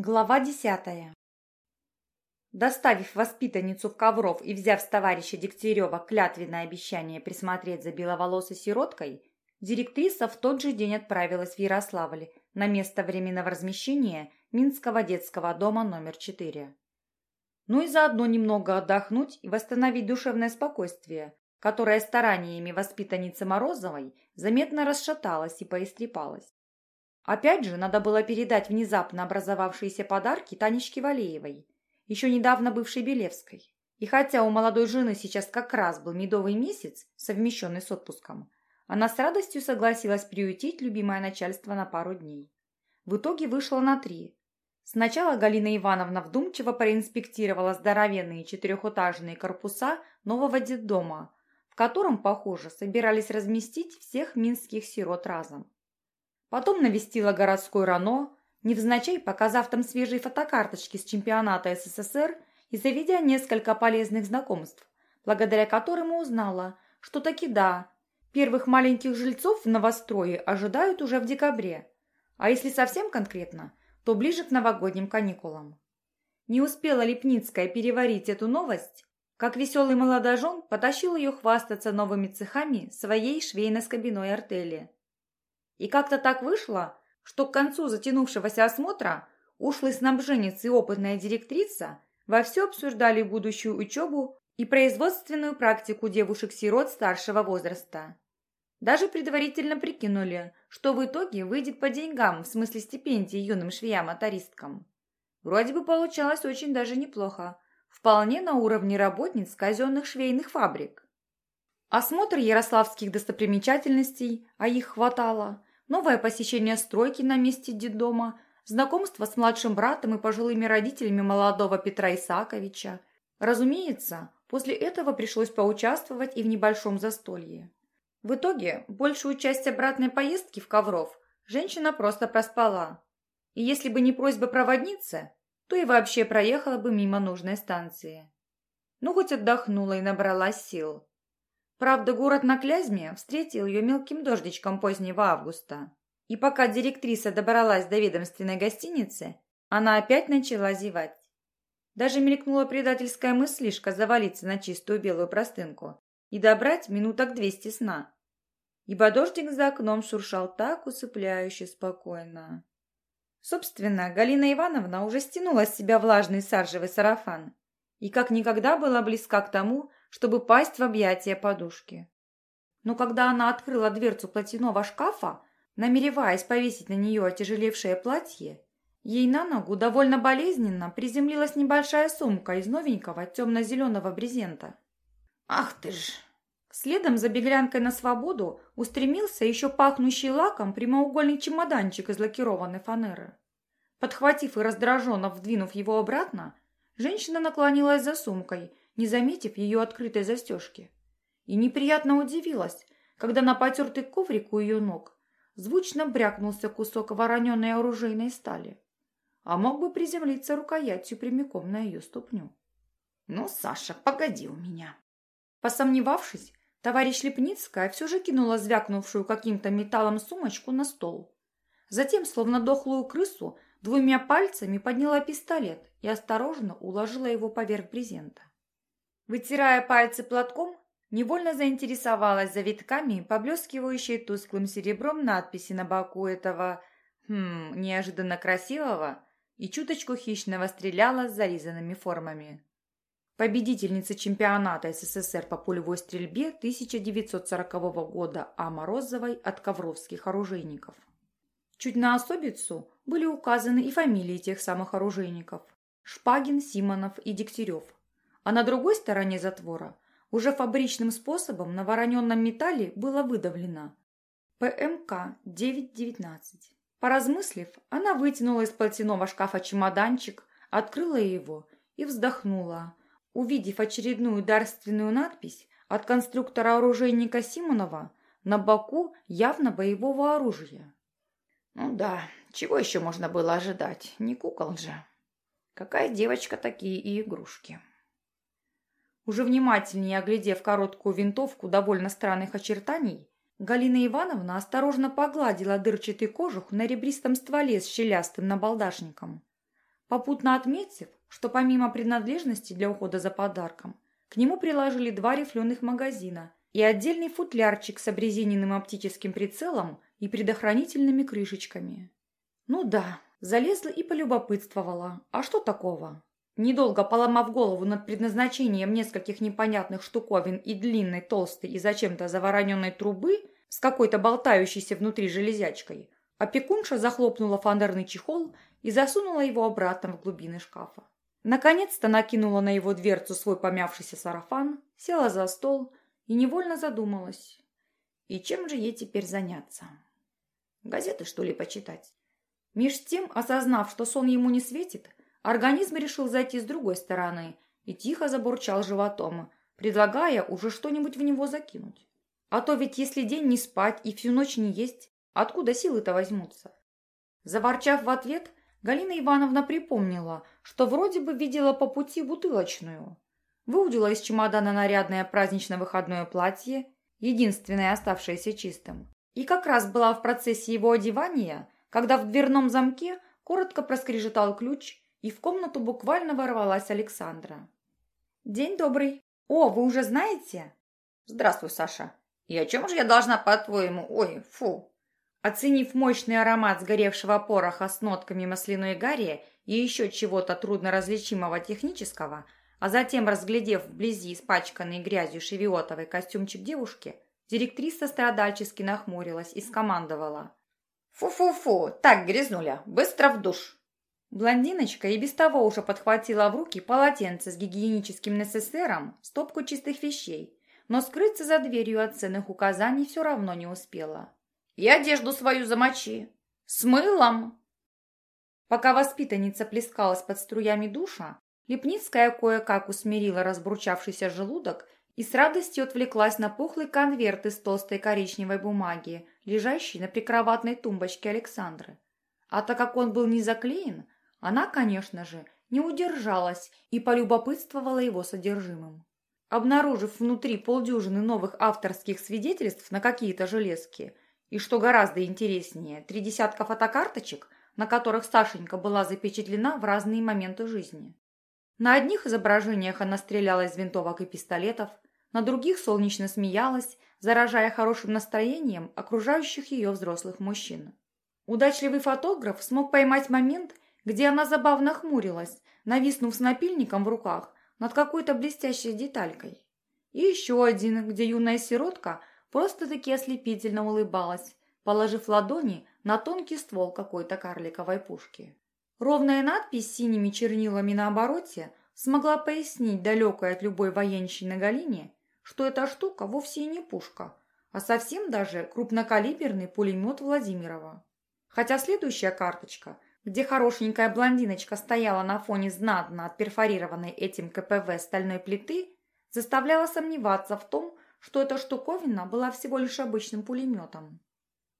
Глава десятая. Доставив воспитанницу в Ковров и взяв с товарища Дегтярева клятвенное обещание присмотреть за беловолосой сироткой, директриса в тот же день отправилась в Ярославль на место временного размещения Минского детского дома номер 4. Ну и заодно немного отдохнуть и восстановить душевное спокойствие, которое стараниями воспитанницы Морозовой заметно расшаталось и поистрепалось. Опять же, надо было передать внезапно образовавшиеся подарки Танечке Валеевой, еще недавно бывшей Белевской. И хотя у молодой жены сейчас как раз был медовый месяц, совмещенный с отпуском, она с радостью согласилась приютить любимое начальство на пару дней. В итоге вышло на три. Сначала Галина Ивановна вдумчиво проинспектировала здоровенные четырехэтажные корпуса нового детдома, в котором, похоже, собирались разместить всех минских сирот разом. Потом навестила городской РАНО, невзначай показав там свежие фотокарточки с чемпионата СССР и заведя несколько полезных знакомств, благодаря которым узнала, что таки да, первых маленьких жильцов в новострое ожидают уже в декабре, а если совсем конкретно, то ближе к новогодним каникулам. Не успела Лепницкая переварить эту новость, как веселый молодожен потащил ее хвастаться новыми цехами своей швейно-скобяной артели. И как-то так вышло, что к концу затянувшегося осмотра ушлый снабженец и опытная директриса вовсю обсуждали будущую учебу и производственную практику девушек-сирот старшего возраста. Даже предварительно прикинули, что в итоге выйдет по деньгам, в смысле стипендии юным швеям-мотористкам. Вроде бы получалось очень даже неплохо, вполне на уровне работниц казенных швейных фабрик. Осмотр ярославских достопримечательностей, а их хватало, новое посещение стройки на месте детдома, знакомство с младшим братом и пожилыми родителями молодого Петра Исаковича. Разумеется, после этого пришлось поучаствовать и в небольшом застолье. В итоге, большую часть обратной поездки в Ковров женщина просто проспала. И если бы не просьба проводницы, то и вообще проехала бы мимо нужной станции. Ну, хоть отдохнула и набралась сил. Правда, город на Клязьме встретил ее мелким дождичком позднего августа. И пока директриса добралась до ведомственной гостиницы, она опять начала зевать. Даже мелькнула предательская мыслишка завалиться на чистую белую простынку и добрать минуток двести сна. Ибо дождик за окном шуршал так усыпляюще спокойно. Собственно, Галина Ивановна уже стянула с себя влажный саржевый сарафан и как никогда была близка к тому, чтобы пасть в объятия подушки. Но когда она открыла дверцу платяного шкафа, намереваясь повесить на нее отяжелевшее платье, ей на ногу довольно болезненно приземлилась небольшая сумка из новенького темно-зеленого брезента. «Ах ты ж!» Следом за беглянкой на свободу устремился еще пахнущий лаком прямоугольный чемоданчик из лакированной фанеры. Подхватив и раздраженно вдвинув его обратно, женщина наклонилась за сумкой не заметив ее открытой застежки. И неприятно удивилась, когда на потертый коврик у ее ног звучно брякнулся кусок вороненой оружейной стали, а мог бы приземлиться рукоятью прямиком на ее ступню. «Ну, Саша, погоди у меня!» Посомневавшись, товарищ Лепницкая все же кинула звякнувшую каким-то металлом сумочку на стол. Затем, словно дохлую крысу, двумя пальцами подняла пистолет и осторожно уложила его поверх брезента. Вытирая пальцы платком, невольно заинтересовалась завитками, поблескивающей тусклым серебром надписи на боку этого, хм, неожиданно красивого и чуточку хищного стреляла с зарезанными формами. Победительница чемпионата СССР по пулевой стрельбе 1940 года А. Морозовой от ковровских оружейников. Чуть на особицу были указаны и фамилии тех самых оружейников – Шпагин, Симонов и Дегтярев – а на другой стороне затвора уже фабричным способом на вороненном металле было выдавлено ПМК-919. Поразмыслив, она вытянула из платяного шкафа чемоданчик, открыла его и вздохнула, увидев очередную дарственную надпись от конструктора-оружейника Симонова на боку явно боевого оружия. Ну да, чего еще можно было ожидать? Не кукол же. Какая девочка, такие и игрушки. Уже внимательнее оглядев короткую винтовку довольно странных очертаний, Галина Ивановна осторожно погладила дырчатый кожух на ребристом стволе с щелястым набалдашником. попутно отметив, что помимо принадлежности для ухода за подарком, к нему приложили два рифленых магазина и отдельный футлярчик с обрезиненным оптическим прицелом и предохранительными крышечками. Ну да, залезла и полюбопытствовала. А что такого? Недолго поломав голову над предназначением нескольких непонятных штуковин и длинной, толстой и зачем-то завороненной трубы с какой-то болтающейся внутри железячкой, опекунша захлопнула фанерный чехол и засунула его обратно в глубины шкафа. Наконец-то накинула на его дверцу свой помявшийся сарафан, села за стол и невольно задумалась. И чем же ей теперь заняться? Газеты, что ли, почитать? Меж тем, осознав, что сон ему не светит, организм решил зайти с другой стороны и тихо забурчал животом, предлагая уже что-нибудь в него закинуть. А то ведь если день не спать и всю ночь не есть, откуда силы-то возьмутся? Заворчав в ответ, Галина Ивановна припомнила, что вроде бы видела по пути бутылочную. Выудила из чемодана нарядное празднично-выходное платье, единственное оставшееся чистым. И как раз была в процессе его одевания, когда в дверном замке коротко проскрежетал ключ, и в комнату буквально ворвалась Александра. «День добрый. О, вы уже знаете?» «Здравствуй, Саша. И о чем же я должна, по-твоему? Ой, фу!» Оценив мощный аромат сгоревшего пороха с нотками масляной гари и еще чего-то трудно различимого технического, а затем разглядев вблизи испачканный грязью шевиотовый костюмчик девушки, директриса страдальчески нахмурилась и скомандовала. «Фу-фу-фу, так, грязнуля, быстро в душ!» Блондиночка и без того уже подхватила в руки полотенце с гигиеническим necessером, стопку чистых вещей, но скрыться за дверью от ценных указаний все равно не успела. И одежду свою замочи. С мылом. Пока воспитанница плескалась под струями душа, Лепницкая кое-как усмирила разбурчавшийся желудок и с радостью отвлеклась на пухлый конверт из толстой коричневой бумаги, лежащий на прикроватной тумбочке Александры. А так как он был не заклеен, она, конечно же, не удержалась и полюбопытствовала его содержимым. Обнаружив внутри полдюжины новых авторских свидетельств на какие-то железки – и что гораздо интереснее, три десятка фотокарточек, на которых Сашенька была запечатлена в разные моменты жизни. На одних изображениях она стреляла из винтовок и пистолетов, на других солнечно смеялась, заражая хорошим настроением окружающих ее взрослых мужчин. Удачливый фотограф смог поймать момент, где она забавно хмурилась, нависнув с напильником в руках над какой-то блестящей деталькой. И еще один, где юная сиротка просто-таки ослепительно улыбалась, положив ладони на тонкий ствол какой-то карликовой пушки. Ровная надпись синими чернилами на обороте смогла пояснить далекой от любой военщины Галине, что эта штука вовсе и не пушка, а совсем даже крупнокалиберный пулемет Владимирова. Хотя следующая карточка, где хорошенькая блондиночка стояла на фоне знатно отперфорированной этим КПВ стальной плиты, заставляла сомневаться в том, что эта штуковина была всего лишь обычным пулеметом.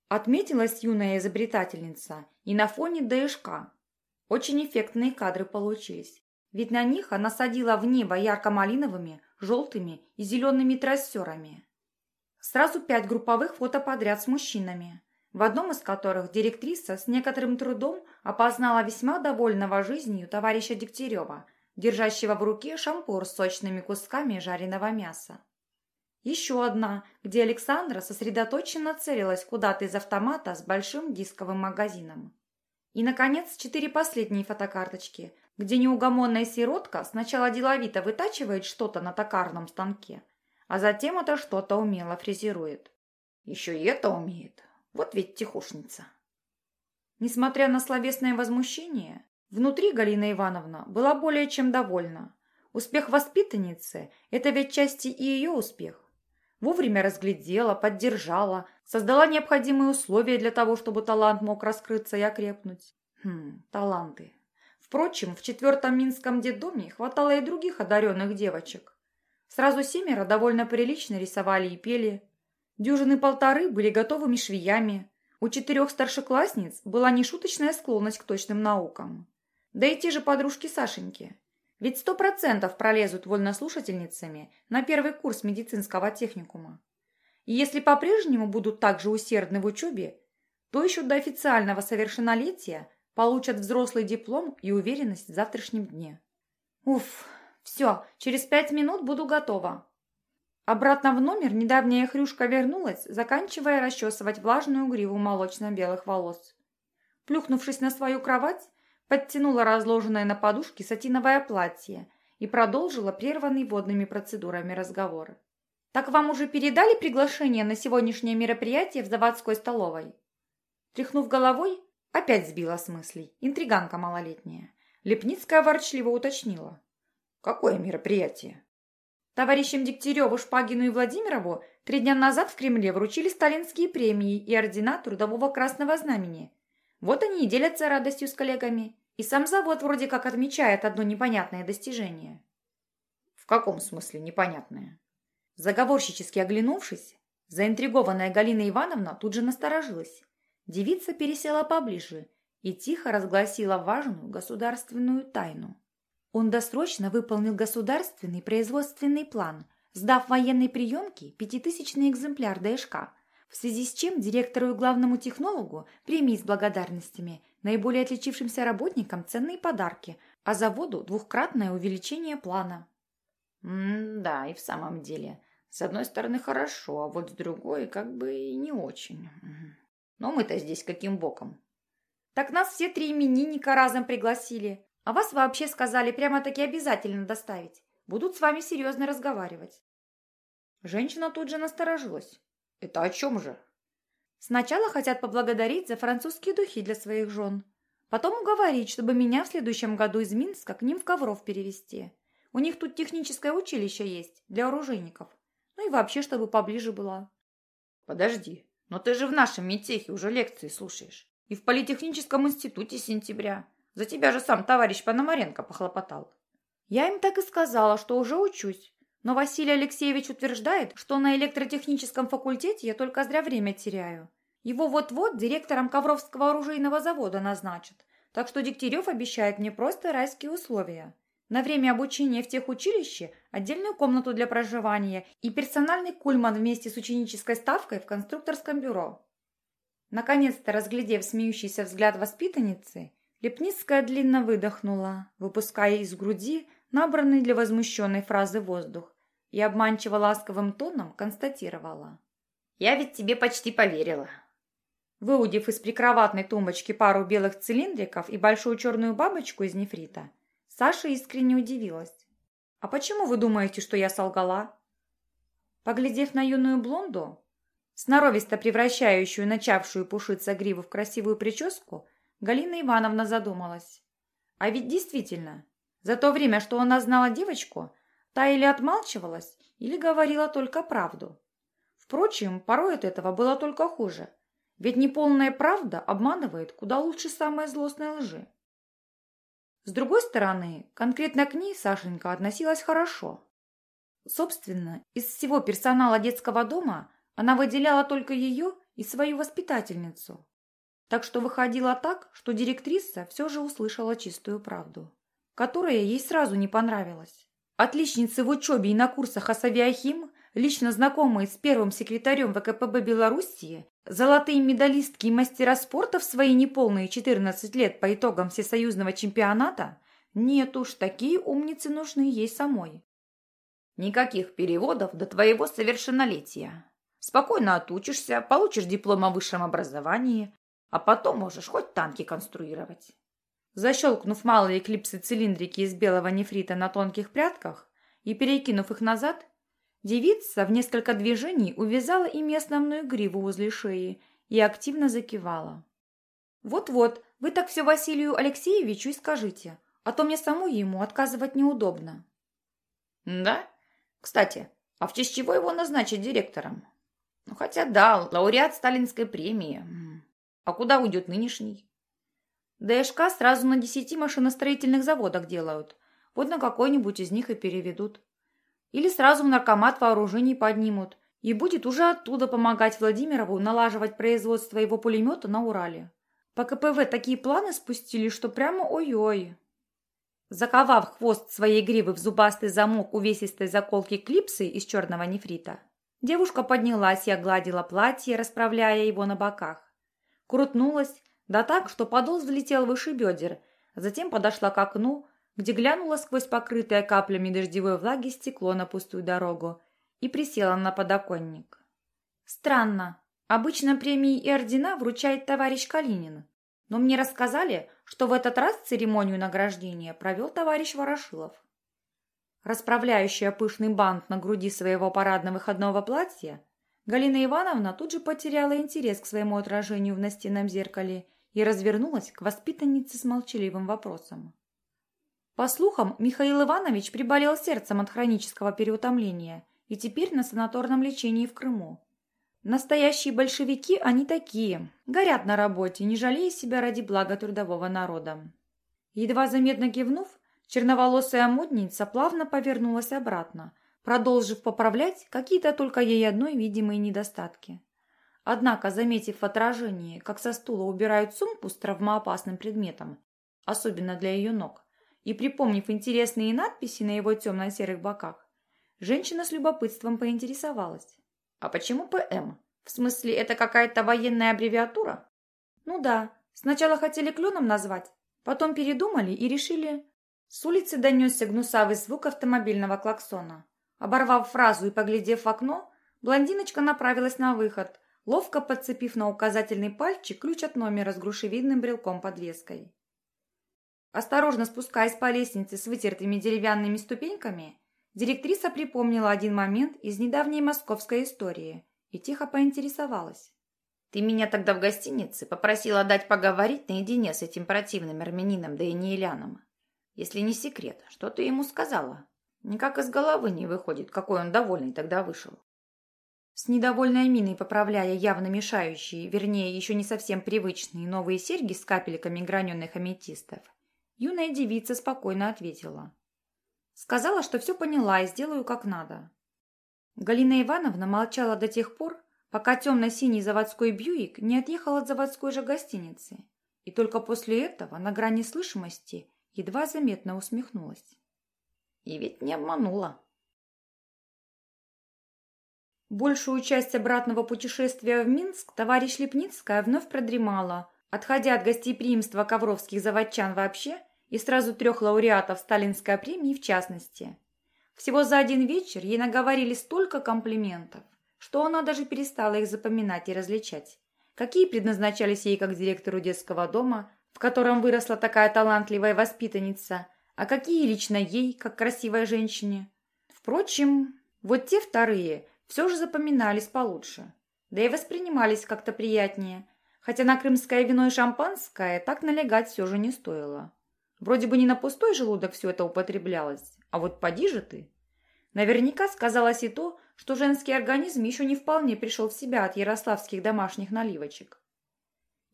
Отметилась юная изобретательница и на фоне ДШК. Очень эффектные кадры получились, ведь на них она садила в небо ярко-малиновыми, желтыми и зелеными трассерами. Сразу пять групповых фото подряд с мужчинами, в одном из которых директриса с некоторым трудом опознала весьма довольного жизнью товарища Дегтярева, держащего в руке шампур с сочными кусками жареного мяса. Еще одна, где Александра сосредоточенно целилась куда-то из автомата с большим дисковым магазином. И, наконец, четыре последние фотокарточки, где неугомонная сиротка сначала деловито вытачивает что-то на токарном станке, а затем это что-то умело фрезерует. Еще и это умеет. Вот ведь тихушница. Несмотря на словесное возмущение, внутри Галина Ивановна была более чем довольна. Успех воспитанницы – это ведь части и ее успех. Вовремя разглядела, поддержала, создала необходимые условия для того, чтобы талант мог раскрыться и окрепнуть. Хм, таланты. Впрочем, в четвертом Минском детдоме хватало и других одаренных девочек. Сразу семеро довольно прилично рисовали и пели. Дюжины полторы были готовыми швеями. У четырех старшеклассниц была нешуточная склонность к точным наукам. Да и те же подружки Сашеньки. Ведь сто процентов пролезут вольнослушательницами на первый курс медицинского техникума. И если по-прежнему будут так же усердны в учебе, то еще до официального совершеннолетия получат взрослый диплом и уверенность в завтрашнем дне. Уф, все, через пять минут буду готова. Обратно в номер недавняя хрюшка вернулась, заканчивая расчесывать влажную гриву молочно-белых волос. Плюхнувшись на свою кровать, подтянула разложенное на подушке сатиновое платье и продолжила прерванный водными процедурами разговор. «Так вам уже передали приглашение на сегодняшнее мероприятие в заводской столовой?» Тряхнув головой, опять сбила с мыслей. Интриганка малолетняя. Лепницкая ворчливо уточнила. «Какое мероприятие?» Товарищам Дегтяреву, Шпагину и Владимирову три дня назад в Кремле вручили сталинские премии и ордена Трудового Красного Знамени. Вот они и делятся радостью с коллегами. И сам завод вроде как отмечает одно непонятное достижение. В каком смысле непонятное? Заговорщически оглянувшись, заинтригованная Галина Ивановна тут же насторожилась. Девица пересела поближе и тихо разгласила важную государственную тайну. Он досрочно выполнил государственный производственный план, сдав военной приемке пятитысячный экземпляр ДШК, в связи с чем директору и главному технологу премии с благодарностями, наиболее отличившимся работникам ценные подарки, а заводу двухкратное увеличение плана. М-да, и в самом деле. С одной стороны хорошо, а вот с другой как бы и не очень. Но мы-то здесь каким боком? Так нас все три именинника разом пригласили. А вас вообще сказали прямо-таки обязательно доставить. Будут с вами серьезно разговаривать. Женщина тут же насторожилась. Это о чем же? Сначала хотят поблагодарить за французские духи для своих жен. Потом уговорить, чтобы меня в следующем году из Минска к ним в Ковров перевести. У них тут техническое училище есть для оружейников. Ну и вообще, чтобы поближе была. Подожди, но ты же в нашем медтехе уже лекции слушаешь. И в политехническом институте сентября. За тебя же сам товарищ Пономаренко похлопотал. Я им так и сказала, что уже учусь. Но Василий Алексеевич утверждает, что на электротехническом факультете я только зря время теряю. Его вот-вот директором Ковровского оружейного завода назначат. Так что Дегтярев обещает мне просто райские условия. На время обучения в техучилище отдельную комнату для проживания и персональный кульман вместе с ученической ставкой в конструкторском бюро. Наконец-то, разглядев смеющийся взгляд воспитанницы, Лепницкая длинно выдохнула, выпуская из груди набранный для возмущенной фразы воздух, и обманчиво ласковым тоном констатировала. «Я ведь тебе почти поверила». Выудив из прикроватной тумбочки пару белых цилиндриков и большую черную бабочку из нефрита, Саша искренне удивилась. «А почему вы думаете, что я солгала?» Поглядев на юную блонду, сноровисто превращающую начавшую пушиться гриву в красивую прическу, Галина Ивановна задумалась. А ведь действительно, за то время, что она знала девочку, та или отмалчивалась, или говорила только правду. Впрочем, порой от этого было только хуже. Ведь неполная правда обманывает куда лучше самой злостной лжи. С другой стороны, конкретно к ней Сашенька относилась хорошо. Собственно, из всего персонала детского дома она выделяла только ее и свою воспитательницу. Так что выходило так, что директриса все же услышала чистую правду, которая ей сразу не понравилась. Отличницы в учебе и на курсах Асавиахим, лично знакомые с первым секретарем ВКПБ Белоруссии, золотые медалистки и мастера спорта в свои неполные 14 лет по итогам всесоюзного чемпионата, нет уж, такие умницы нужны ей самой. Никаких переводов до твоего совершеннолетия. Спокойно отучишься, получишь диплом о высшем образовании, а потом можешь хоть танки конструировать. Защелкнув малые клипсы-цилиндрики из белого нефрита на тонких прядках и перекинув их назад, девица в несколько движений увязала ими основную гриву возле шеи и активно закивала. «Вот-вот, вы так все Василию Алексеевичу и скажите, а то мне саму ему отказывать неудобно». «Да? Кстати, а в честь чего его назначить директором? Ну, хотя да, лауреат сталинской премии. А куда уйдет нынешний? ДШК сразу на десяти машиностроительных заводах делают. Вот на какой-нибудь из них и переведут. Или сразу в наркомат вооружений поднимут. И будет уже оттуда помогать Владимирову налаживать производство его пулемета на Урале. По КПВ такие планы спустили, что прямо ой-ой. Заковав хвост своей гривы в зубастый замок увесистой заколки клипсы из черного нефрита, девушка поднялась и огладила платье, расправляя его на боках крутнулась, Да так, что подол взлетел выше бедер, затем подошла к окну, где глянула сквозь покрытое каплями дождевой влаги стекло на пустую дорогу и присела на подоконник. Странно. Обычно премии и ордена вручает товарищ Калинин. Но мне рассказали, что в этот раз церемонию награждения провел товарищ Ворошилов. Расправляющая пышный бант на груди своего парадно-выходного платья, Галина Ивановна тут же потеряла интерес к своему отражению в настенном зеркале и развернулась к воспитаннице с молчаливым вопросом. По слухам, Михаил Иванович приболел сердцем от хронического переутомления и теперь на санаторном лечении в Крыму. Настоящие большевики они такие, горят на работе, не жалея себя ради блага трудового народа. Едва заметно кивнув, черноволосая модница плавно повернулась обратно, продолжив поправлять какие-то только ей одной видимые недостатки. Однако, заметив в отражении, как со стула убирают сумку с травмоопасным предметом, особенно для ее ног, и припомнив интересные надписи на его темно-серых боках, женщина с любопытством поинтересовалась. А почему ПМ? В смысле, это какая-то военная аббревиатура? Ну да, сначала хотели кленом назвать, потом передумали и решили... С улицы донесся гнусавый звук автомобильного клаксона. Оборвав фразу и поглядев в окно, блондиночка направилась на выход, ловко подцепив на указательный пальчик ключ от номера с грушевидным брелком-подвеской. Осторожно спускаясь по лестнице с вытертыми деревянными ступеньками, Директриса припомнила один момент из недавней московской истории и тихо поинтересовалась. «Ты меня тогда в гостинице попросила дать поговорить наедине с этим противным армянином Даниэляном. Если не секрет, что ты ему сказала? Никак из головы не выходит, какой он довольный тогда вышел». С недовольной миной поправляя явно мешающие, вернее, еще не совсем привычные новые серьги с капельками граненых аметистов, юная девица спокойно ответила. Сказала, что все поняла и сделаю как надо. Галина Ивановна молчала до тех пор, пока темно-синий заводской Бьюик не отъехал от заводской же гостиницы, и только после этого, на грани слышимости, едва заметно усмехнулась. И ведь не обманула. Большую часть обратного путешествия в Минск товарищ Лепницкая вновь продремала, отходя от гостеприимства ковровских заводчан вообще и сразу трех лауреатов сталинской премии в частности. Всего за один вечер ей наговорили столько комплиментов, что она даже перестала их запоминать и различать. Какие предназначались ей как директору детского дома, в котором выросла такая талантливая воспитанница, а какие лично ей, как красивой женщине. Впрочем, вот те вторые все же запоминались получше, да и воспринимались как-то приятнее, хотя на крымское вино и шампанское так налегать все же не стоило. Вроде бы не на пустой желудок все это употреблялось, а вот поди же ты. Наверняка сказалось и то, что женский организм еще не вполне пришел в себя от ярославских домашних наливочек.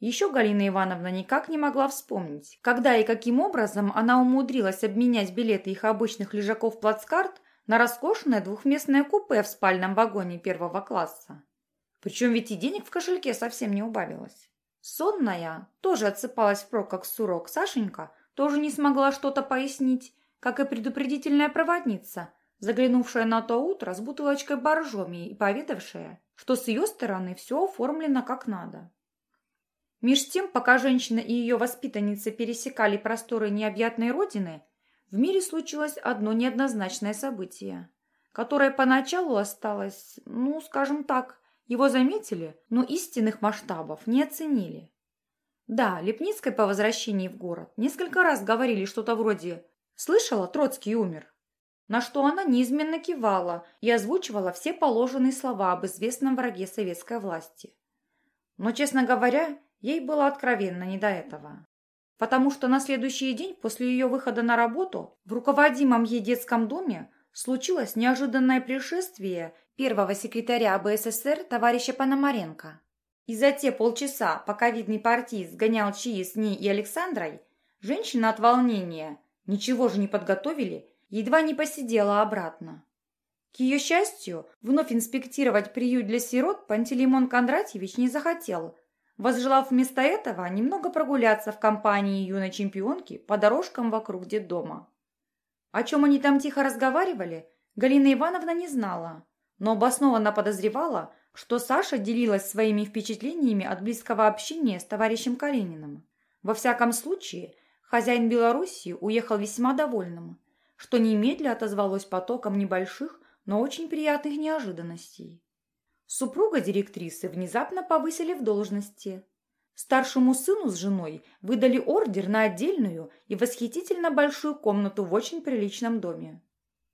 Еще Галина Ивановна никак не могла вспомнить, когда и каким образом она умудрилась обменять билеты их обычных лежаков плацкарт на роскошное двухместное купе в спальном вагоне первого класса. Причем ведь и денег в кошельке совсем не убавилось. Сонная, тоже отсыпалась впрок как сурок Сашенька, тоже не смогла что-то пояснить, как и предупредительная проводница, заглянувшая на то утро с бутылочкой боржоми и поведавшая, что с ее стороны все оформлено как надо. Меж тем, пока женщина и ее воспитанница пересекали просторы необъятной родины, в мире случилось одно неоднозначное событие, которое поначалу осталось, ну, скажем так, его заметили, но истинных масштабов не оценили. Да, Лепницкой по возвращении в город несколько раз говорили что-то вроде «Слышала, Троцкий умер?» На что она неизменно кивала и озвучивала все положенные слова об известном враге советской власти. Но, честно говоря, ей было откровенно не до этого. Потому что на следующий день после ее выхода на работу в руководимом ей детском доме случилось неожиданное пришествие первого секретаря БССР товарища Пономаренко. И за те полчаса, пока видный партист гонял чаи с ней и Александрой, женщина от волнения, ничего же не подготовили, едва не посидела обратно. К ее счастью, вновь инспектировать приют для сирот Пантелеймон Кондратьевич не захотел, возжелав вместо этого немного прогуляться в компании юной чемпионки по дорожкам вокруг детдома. О чем они там тихо разговаривали, Галина Ивановна не знала, но обоснованно подозревала, что Саша делилась своими впечатлениями от близкого общения с товарищем Калининым. Во всяком случае, хозяин Белоруссии уехал весьма довольным, что немедля отозвалось потоком небольших, но очень приятных неожиданностей. Супруга директрисы внезапно повысили в должности. Старшему сыну с женой выдали ордер на отдельную и восхитительно большую комнату в очень приличном доме.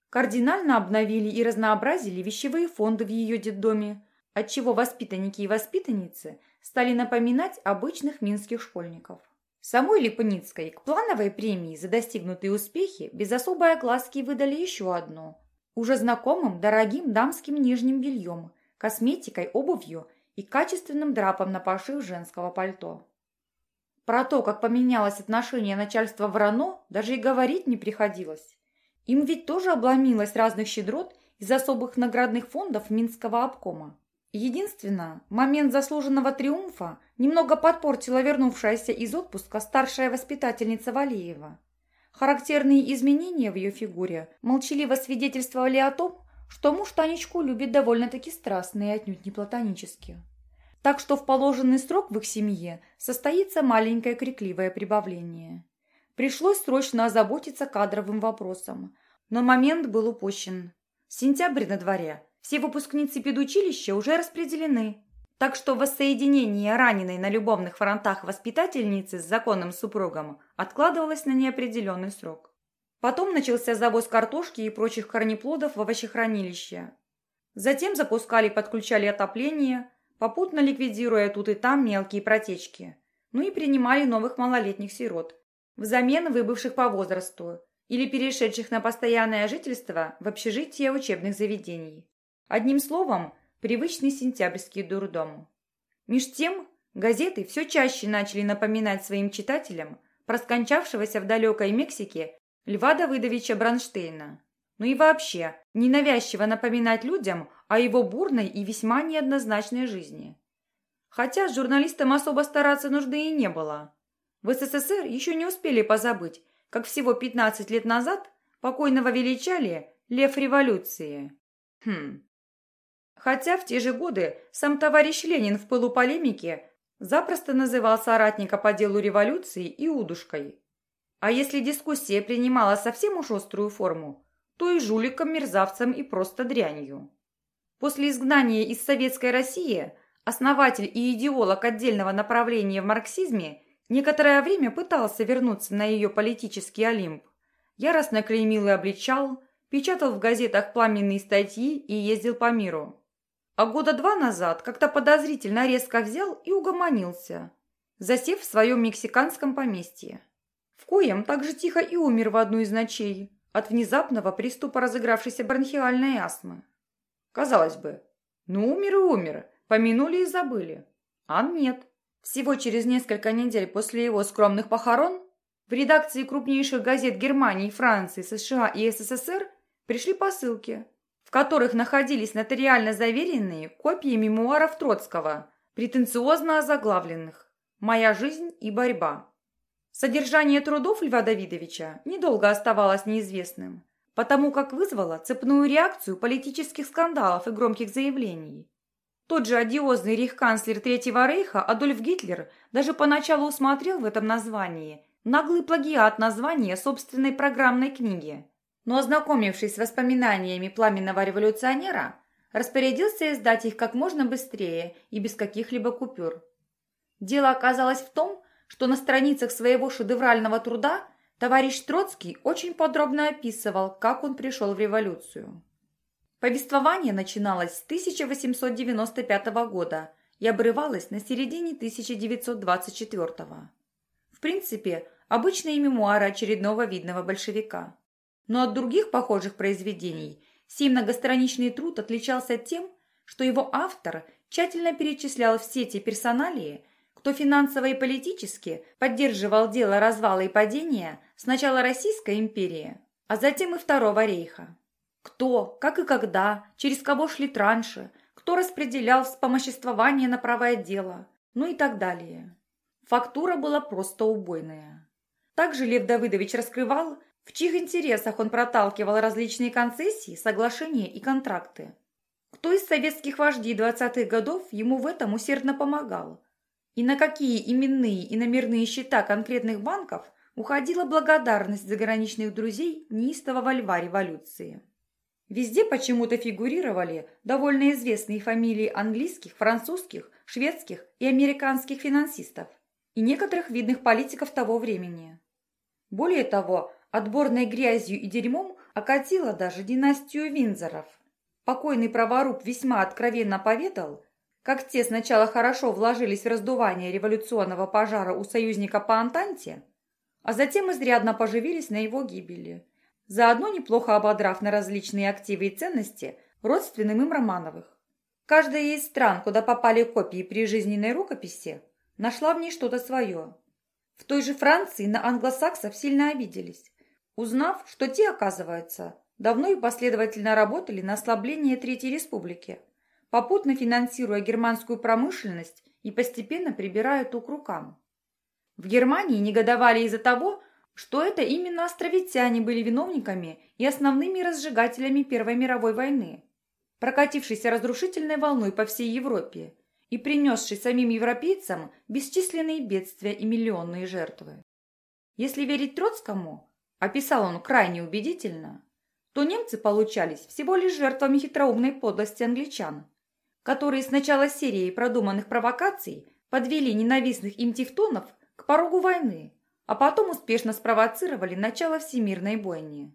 Кардинально обновили и разнообразили вещевые фонды в ее детдоме, отчего воспитанники и воспитанницы стали напоминать обычных минских школьников. Самой Липницкой к плановой премии за достигнутые успехи без особой огласки выдали еще одну, уже знакомым дорогим дамским нижним бельем, косметикой, обувью и качественным драпом на пошив женского пальто. Про то, как поменялось отношение начальства в РАНО, даже и говорить не приходилось. Им ведь тоже обломилось разных щедрот из особых наградных фондов Минского обкома. Единственное, момент заслуженного триумфа немного подпортила вернувшаяся из отпуска старшая воспитательница Валеева. Характерные изменения в ее фигуре молчаливо свидетельствовали о том, что муж Танечку любит довольно-таки страстно и отнюдь не платонически. Так что в положенный срок в их семье состоится маленькое крикливое прибавление. Пришлось срочно озаботиться кадровым вопросом, но момент был упущен. Сентябрь на дворе, все выпускницы педучилища уже распределены, так что воссоединение раненой на любовных фронтах воспитательницы с законным супругом откладывалось на неопределенный срок. Потом начался завоз картошки и прочих корнеплодов в овощехранилище. Затем запускали и подключали отопление, попутно ликвидируя тут и там мелкие протечки. Ну и принимали новых малолетних сирот, взамен выбывших по возрасту или перешедших на постоянное жительство в общежитие учебных заведений. Одним словом, привычный сентябрьский дурдом. Меж тем, газеты все чаще начали напоминать своим читателям про скончавшегося в далекой Мексике Льва Давыдовича Бронштейна. Ну и вообще, ненавязчиво напоминать людям о его бурной и весьма неоднозначной жизни. Хотя с журналистом особо стараться нужды и не было. В СССР еще не успели позабыть, как всего 15 лет назад покойного величали «Лев революции». Хм. Хотя в те же годы сам товарищ Ленин в пылу полемики запросто называл соратника по делу революции Иудушкой. А если дискуссия принимала совсем уж острую форму, то и жуликом, мерзавцем и просто дрянью. После изгнания из Советской России основатель и идеолог отдельного направления в марксизме Некоторое время пытался вернуться на ее политический Олимп. Яростно клеймил и обличал, печатал в газетах пламенные статьи и ездил по миру. А года два назад как-то подозрительно резко взял и угомонился, засев в своем мексиканском поместье. Коем также тихо и умер в одну из ночей от внезапного приступа разыгравшейся бронхиальной астмы. Казалось бы, ну умер и умер, помянули и забыли. А нет. Всего через несколько недель после его скромных похорон в редакции крупнейших газет Германии, Франции, США и СССР пришли посылки, в которых находились нотариально заверенные копии мемуаров Троцкого, претенциозно озаглавленных «Моя жизнь и борьба». Содержание трудов Льва Давидовича недолго оставалось неизвестным, потому как вызвало цепную реакцию политических скандалов и громких заявлений. Тот же одиозный рейхканцлер Третьего Рейха Адольф Гитлер даже поначалу усмотрел в этом названии наглый плагиат названия собственной программной книги. Но ознакомившись с воспоминаниями пламенного революционера, распорядился издать их как можно быстрее и без каких-либо купюр. Дело оказалось в том, что на страницах своего шедеврального труда товарищ Троцкий очень подробно описывал, как он пришел в революцию. Повествование начиналось с 1895 года и обрывалось на середине 1924 В принципе, обычные мемуары очередного видного большевика. Но от других похожих произведений сей многостраничный труд отличался тем, что его автор тщательно перечислял все те персоналии, кто финансово и политически поддерживал дело развала и падения сначала Российской империи, а затем и Второго рейха. Кто, как и когда, через кого шли транши, кто распределял вспомоществование на правое дело, ну и так далее. Фактура была просто убойная. Также Лев Давыдович раскрывал, в чьих интересах он проталкивал различные концессии, соглашения и контракты. Кто из советских вождей 20-х годов ему в этом усердно помогал? И на какие именные и номерные счета конкретных банков уходила благодарность заграничных друзей неистового льва революции? Везде почему-то фигурировали довольно известные фамилии английских, французских, шведских и американских финансистов и некоторых видных политиков того времени. Более того, отборной грязью и дерьмом окатила даже династию Винзоров. Покойный праворуб весьма откровенно поведал, как те сначала хорошо вложились в раздувание революционного пожара у союзника по Антанте, а затем изрядно поживились на его гибели, заодно неплохо ободрав на различные активы и ценности родственным им Романовых. Каждая из стран, куда попали копии прижизненной рукописи, нашла в ней что-то свое. В той же Франции на англосаксов сильно обиделись, узнав, что те, оказывается, давно и последовательно работали на ослабление Третьей Республики, попутно финансируя германскую промышленность и постепенно прибирая ту к рукам. В Германии негодовали из-за того, что это именно островитяне были виновниками и основными разжигателями Первой мировой войны, прокатившейся разрушительной волной по всей Европе и принесшей самим европейцам бесчисленные бедствия и миллионные жертвы. Если верить Троцкому, описал он крайне убедительно, то немцы получались всего лишь жертвами хитроумной подлости англичан, которые с начала серии продуманных провокаций подвели ненавистных им тевтонов к порогу войны а потом успешно спровоцировали начало всемирной бойни.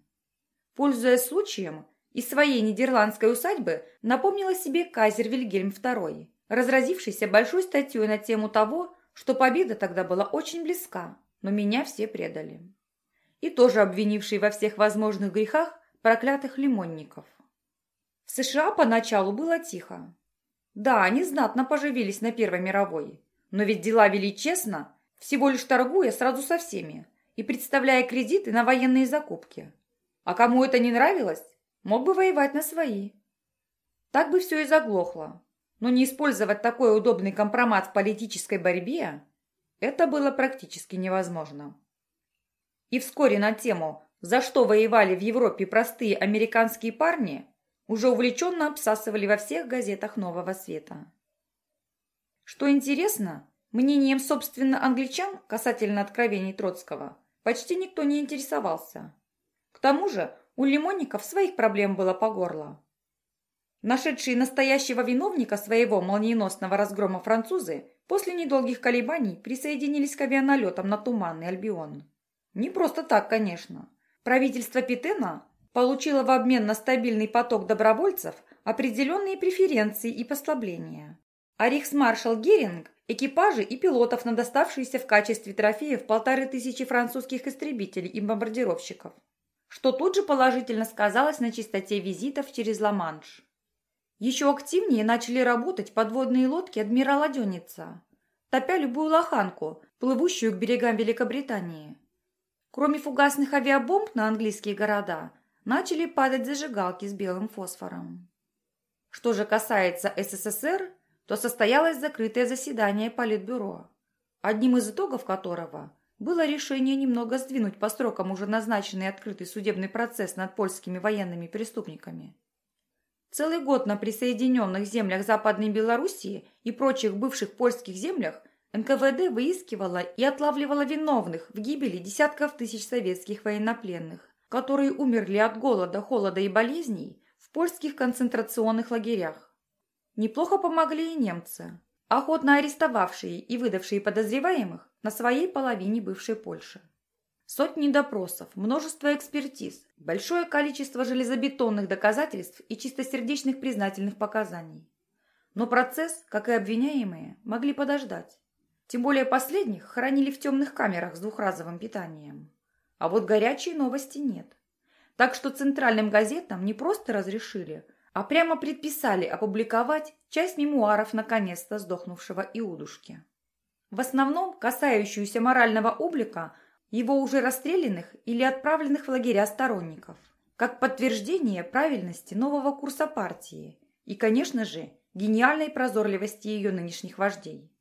Пользуясь случаем, из своей нидерландской усадьбы напомнил о себе кайзер Вильгельм II, разразившийся большой статьей на тему того, что победа тогда была очень близка, но меня все предали. И тоже обвинивший во всех возможных грехах проклятых лимонников. В США поначалу было тихо. Да, они знатно поживились на Первой мировой, но ведь дела вели честно всего лишь торгуя сразу со всеми и представляя кредиты на военные закупки. А кому это не нравилось, мог бы воевать на свои. Так бы все и заглохло. Но не использовать такой удобный компромат в политической борьбе – это было практически невозможно. И вскоре на тему «За что воевали в Европе простые американские парни?» Уже увлеченно обсасывали во всех газетах Нового Света. Что интересно, Мнением, собственно, англичан касательно откровений Троцкого почти никто не интересовался. К тому же у лимонников своих проблем было по горло. Нашедшие настоящего виновника своего молниеносного разгрома французы после недолгих колебаний присоединились к авианалетам на Туманный Альбион. Не просто так, конечно. Правительство Питена получило в обмен на стабильный поток добровольцев определенные преференции и послабления. А рейхсмаршал Геринг экипажи и пилотов на доставшиеся в качестве трофеев полторы тысячи французских истребителей и бомбардировщиков, что тут же положительно сказалось на чистоте визитов через Ла-Манш. Еще активнее начали работать подводные лодки адмирала Дёница, топя любую лоханку, плывущую к берегам Великобритании. Кроме фугасных авиабомб на английские города, начали падать зажигалки с белым фосфором. Что же касается СССР – то состоялось закрытое заседание Политбюро, одним из итогов которого было решение немного сдвинуть по срокам уже назначенный открытый судебный процесс над польскими военными преступниками. Целый год на присоединенных землях Западной Белоруссии и прочих бывших польских землях НКВД выискивала и отлавливала виновных в гибели десятков тысяч советских военнопленных, которые умерли от голода, холода и болезней в польских концентрационных лагерях. Неплохо помогли и немцы, охотно арестовавшие и выдавшие подозреваемых на своей половине бывшей Польши. Сотни допросов, множество экспертиз, большое количество железобетонных доказательств и чистосердечных признательных показаний. Но процесс, как и обвиняемые, могли подождать. Тем более последних хранили в темных камерах с двухразовым питанием. А вот горячей новости нет. Так что центральным газетам не просто разрешили, а прямо предписали опубликовать часть мемуаров наконец-то сдохнувшего Иудушки. В основном касающуюся морального облика его уже расстрелянных или отправленных в лагеря сторонников, как подтверждение правильности нового курса партии и, конечно же, гениальной прозорливости ее нынешних вождей.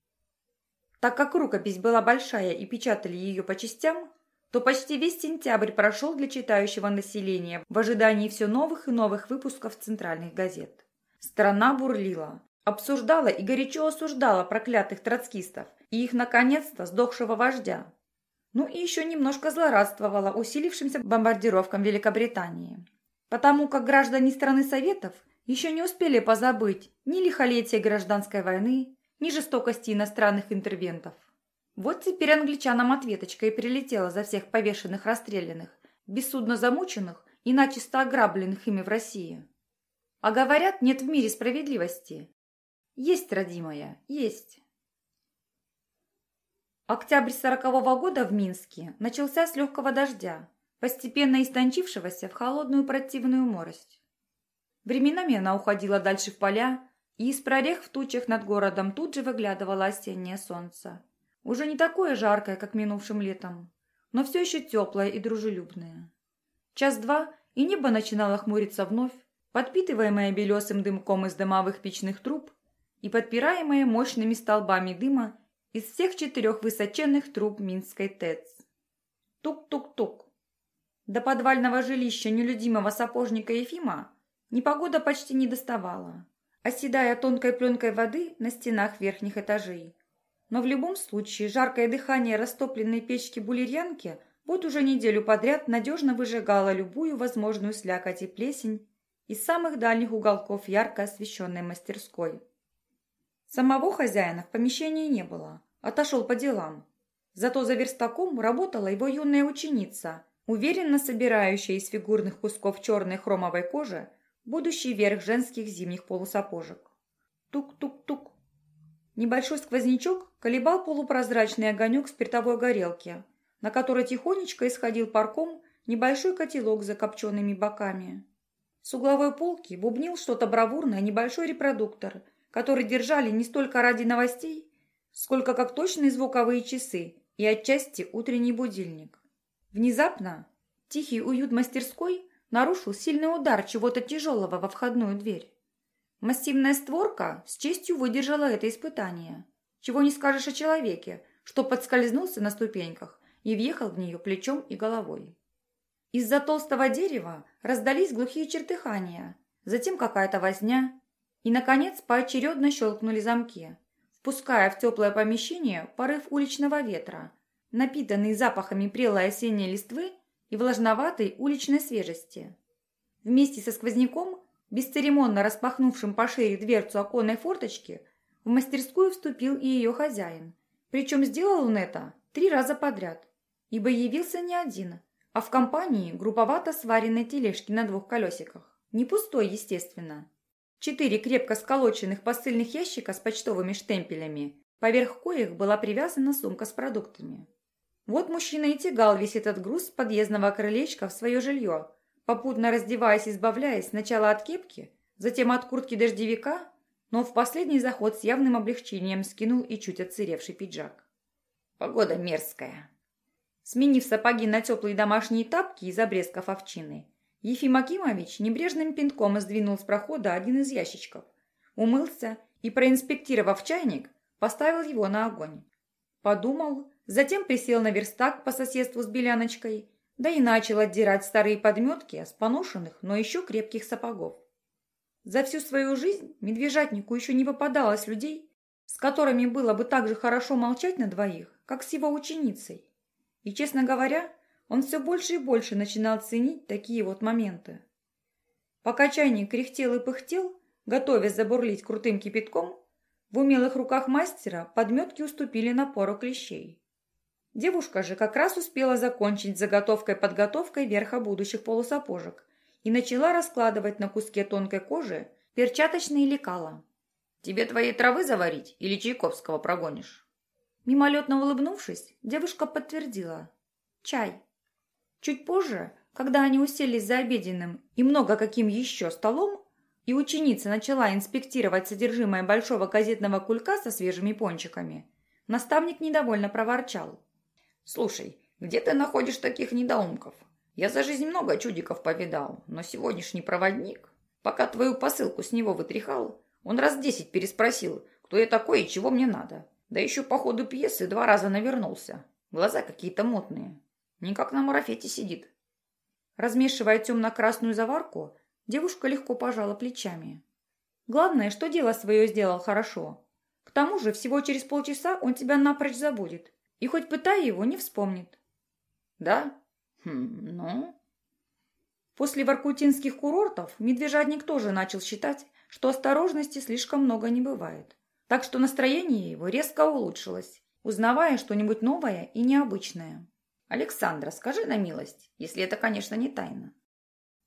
Так как рукопись была большая и печатали ее по частям, то почти весь сентябрь прошел для читающего населения в ожидании все новых и новых выпусков центральных газет. Страна бурлила, обсуждала и горячо осуждала проклятых троцкистов и их, наконец-то, сдохшего вождя. Ну и еще немножко злорадствовала усилившимся бомбардировкам Великобритании. Потому как граждане страны Советов еще не успели позабыть ни лихолетия гражданской войны, ни жестокости иностранных интервентов. Вот теперь англичанам ответочка и прилетела за всех повешенных расстрелянных, бессудно замученных и начисто ограбленных ими в России. А говорят, нет в мире справедливости. Есть, родимая, есть. Октябрь сорокового года в Минске начался с легкого дождя, постепенно истончившегося в холодную противную морость. Временами она уходила дальше в поля, и из прорех в тучах над городом тут же выглядывало осеннее солнце. Уже не такое жаркое, как минувшим летом, но все еще теплое и дружелюбное. Час-два, и небо начинало хмуриться вновь, подпитываемое белесым дымком из дымовых печных труб и подпираемое мощными столбами дыма из всех четырех высоченных труб Минской ТЭЦ. Тук-тук-тук. До подвального жилища нелюдимого сапожника Ефима непогода почти не доставала, оседая тонкой пленкой воды на стенах верхних этажей. Но в любом случае жаркое дыхание растопленной печки булерьянки вот уже неделю подряд надежно выжигало любую возможную слякоть и плесень из самых дальних уголков ярко освещенной мастерской. Самого хозяина в помещении не было, отошел по делам. Зато за верстаком работала его юная ученица, уверенно собирающая из фигурных кусков черной хромовой кожи будущий верх женских зимних полусапожек. Тук-тук-тук. Небольшой сквознячок колебал полупрозрачный огонек спиртовой горелки, на которой тихонечко исходил парком небольшой котелок с закопченными боками. С угловой полки бубнил что-то бравурное небольшой репродуктор, который держали не столько ради новостей, сколько как точные звуковые часы и отчасти утренний будильник. Внезапно тихий уют мастерской нарушил сильный удар чего-то тяжелого во входную дверь. Массивная створка с честью выдержала это испытание. Чего не скажешь о человеке, что подскользнулся на ступеньках и въехал в нее плечом и головой. Из-за толстого дерева раздались глухие чертыхания, затем какая-то возня, и, наконец, поочередно щелкнули замки, впуская в теплое помещение порыв уличного ветра, напитанный запахами прелой осенней листвы и влажноватой уличной свежести. Вместе со сквозняком бесцеремонно распахнувшим пошире дверцу оконной форточки, в мастерскую вступил и ее хозяин. Причем сделал он это три раза подряд, ибо явился не один, а в компании групповато сваренной тележки на двух колесиках. Не пустой, естественно. Четыре крепко сколоченных посыльных ящика с почтовыми штемпелями, поверх коих была привязана сумка с продуктами. Вот мужчина и тягал весь этот груз с подъездного крылечка в свое жилье, попутно раздеваясь и избавляясь сначала от кепки, затем от куртки дождевика, но в последний заход с явным облегчением скинул и чуть отсыревший пиджак. Погода мерзкая. Сменив сапоги на теплые домашние тапки из обрезков овчины, Ефим Акимович небрежным пинком сдвинул с прохода один из ящичков, умылся и, проинспектировав чайник, поставил его на огонь. Подумал, затем присел на верстак по соседству с беляночкой да и начал отдирать старые подметки с поношенных, но еще крепких сапогов. За всю свою жизнь медвежатнику еще не попадалось людей, с которыми было бы так же хорошо молчать на двоих, как с его ученицей. И, честно говоря, он все больше и больше начинал ценить такие вот моменты. Пока чайник кряхтел и пыхтел, готовясь забурлить крутым кипятком, в умелых руках мастера подметки уступили напору клещей. Девушка же как раз успела закончить заготовкой-подготовкой верха будущих полусапожек и начала раскладывать на куске тонкой кожи перчаточные лекала. «Тебе твоей травы заварить или Чайковского прогонишь?» Мимолетно улыбнувшись, девушка подтвердила. «Чай». Чуть позже, когда они уселись за обеденным и много каким еще столом, и ученица начала инспектировать содержимое большого газетного кулька со свежими пончиками, наставник недовольно проворчал. «Слушай, где ты находишь таких недоумков? Я за жизнь много чудиков повидал, но сегодняшний проводник, пока твою посылку с него вытряхал, он раз десять переспросил, кто я такой и чего мне надо. Да еще по ходу пьесы два раза навернулся. Глаза какие-то мутные. Не как на марафете сидит». Размешивая темно-красную заварку, девушка легко пожала плечами. Главное, что дело свое сделал хорошо. К тому же всего через полчаса он тебя напрочь забудет. И хоть пытай его, не вспомнит. Да? Хм, ну... После воркутинских курортов медвежатник тоже начал считать, что осторожности слишком много не бывает. Так что настроение его резко улучшилось, узнавая что-нибудь новое и необычное. «Александра, скажи на милость, если это, конечно, не тайна.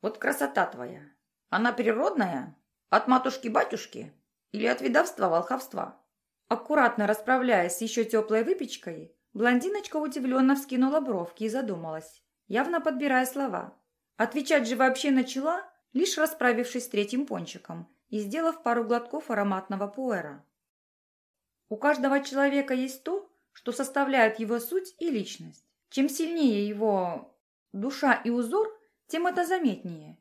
Вот красота твоя, она природная? От матушки-батюшки? Или от видовства-волховства?» Аккуратно расправляясь с еще теплой выпечкой, блондиночка удивленно вскинула бровки и задумалась, явно подбирая слова. Отвечать же вообще начала, лишь расправившись с третьим пончиком и сделав пару глотков ароматного пуэра. У каждого человека есть то, что составляет его суть и личность. Чем сильнее его душа и узор, тем это заметнее.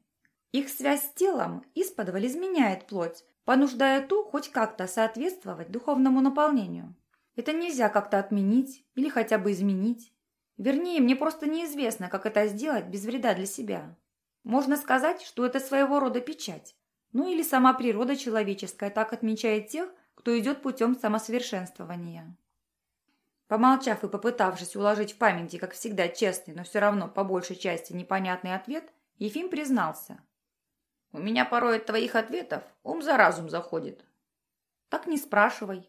Их связь с телом исподволь изменяет плоть, понуждая ту хоть как-то соответствовать духовному наполнению. Это нельзя как-то отменить или хотя бы изменить. Вернее, мне просто неизвестно, как это сделать без вреда для себя. Можно сказать, что это своего рода печать. Ну или сама природа человеческая так отмечает тех, кто идет путем самосовершенствования. Помолчав и попытавшись уложить в памяти, как всегда, честный, но все равно по большей части непонятный ответ, Ефим признался. «У меня порой от твоих ответов ум за разум заходит». «Так не спрашивай».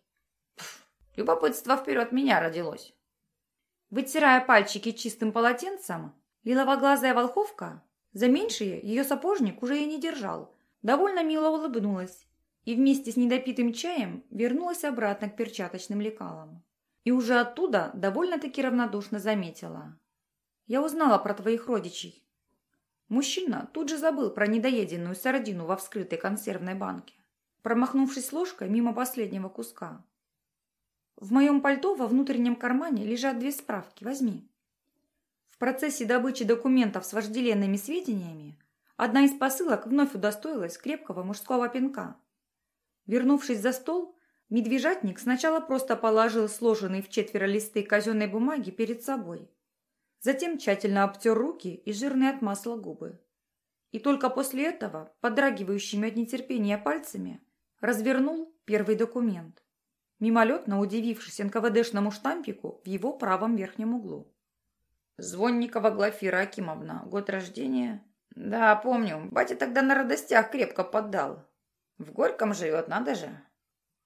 Любопытство вперед меня родилось. Вытирая пальчики чистым полотенцем, лиловоглазая волховка, за меньшие ее сапожник уже и не держал, довольно мило улыбнулась и вместе с недопитым чаем вернулась обратно к перчаточным лекалам. И уже оттуда довольно-таки равнодушно заметила. «Я узнала про твоих родичей». Мужчина тут же забыл про недоеденную сардину во вскрытой консервной банке, промахнувшись ложкой мимо последнего куска. «В моем пальто во внутреннем кармане лежат две справки, возьми». В процессе добычи документов с вожделенными сведениями одна из посылок вновь удостоилась крепкого мужского пинка – Вернувшись за стол, медвежатник сначала просто положил сложенные в четверо листы казенной бумаги перед собой. Затем тщательно обтер руки и жирные от масла губы. И только после этого, подрагивающими от нетерпения пальцами, развернул первый документ, мимолетно удивившись НКВДшному штампику в его правом верхнем углу. Звонникова Глафира Акимовна, год рождения. Да, помню, батя тогда на радостях крепко поддал. В Горьком живет, надо же.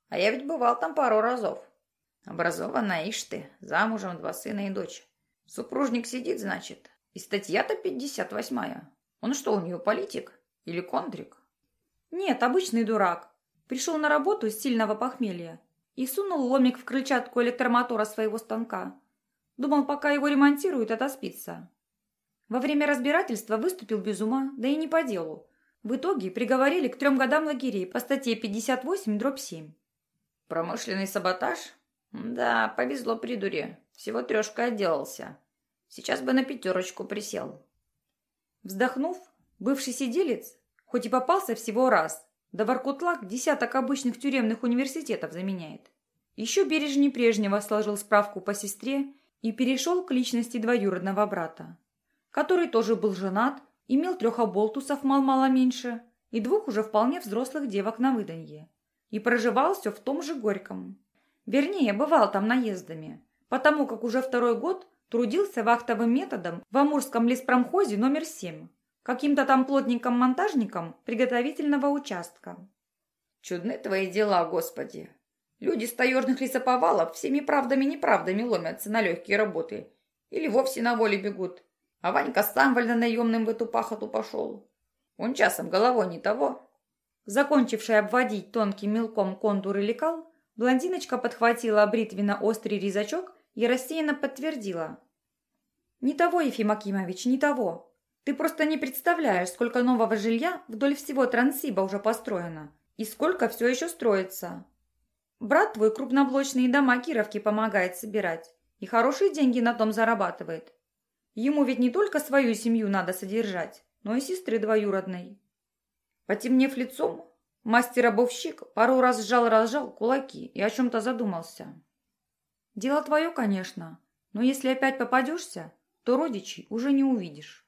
А я ведь бывал там пару разов. Образованная, ишь ты, замужем два сына и дочь. Супружник сидит, значит. И статья-то 58-я. Он что, у нее политик? Или контрик? Нет, обычный дурак. Пришел на работу из сильного похмелья и сунул ломик в крыльчатку электромотора своего станка. Думал, пока его ремонтируют, отоспится. Во время разбирательства выступил без ума, да и не по делу. В итоге приговорили к трем годам лагерей по статье 58 дробь 7. Промышленный саботаж? Да, повезло придуре. Всего трешка отделался. Сейчас бы на пятерочку присел. Вздохнув, бывший сиделец, хоть и попался всего раз, да Воркутлак десяток обычных тюремных университетов заменяет. Еще бережнее прежнего сложил справку по сестре и перешел к личности двоюродного брата, который тоже был женат Имел трех оболтусов мал-мало меньше и двух уже вполне взрослых девок на выданье. И проживал все в том же Горьком. Вернее, бывал там наездами, потому как уже второй год трудился вахтовым методом в Амурском леспромхозе номер 7, каким-то там плотником-монтажником приготовительного участка. Чудны твои дела, Господи! Люди с таежных лесоповалов всеми правдами-неправдами ломятся на легкие работы или вовсе на воле бегут, а Ванька сам вольнонаемным в эту пахоту пошел. Он часом головой не того. Закончившая обводить тонким мелком контуры лекал, блондиночка подхватила бритвенно-острый резачок и рассеянно подтвердила. «Не того, Ефим Акимович, не того. Ты просто не представляешь, сколько нового жилья вдоль всего Транссиба уже построено и сколько все еще строится. Брат твой крупноблочные дома Кировки помогает собирать и хорошие деньги на том зарабатывает. Ему ведь не только свою семью надо содержать, но и сестры двоюродной. Потемнев лицом, мастер-обовщик пару раз сжал-разжал кулаки и о чем-то задумался. Дело твое, конечно, но если опять попадешься, то родичей уже не увидишь.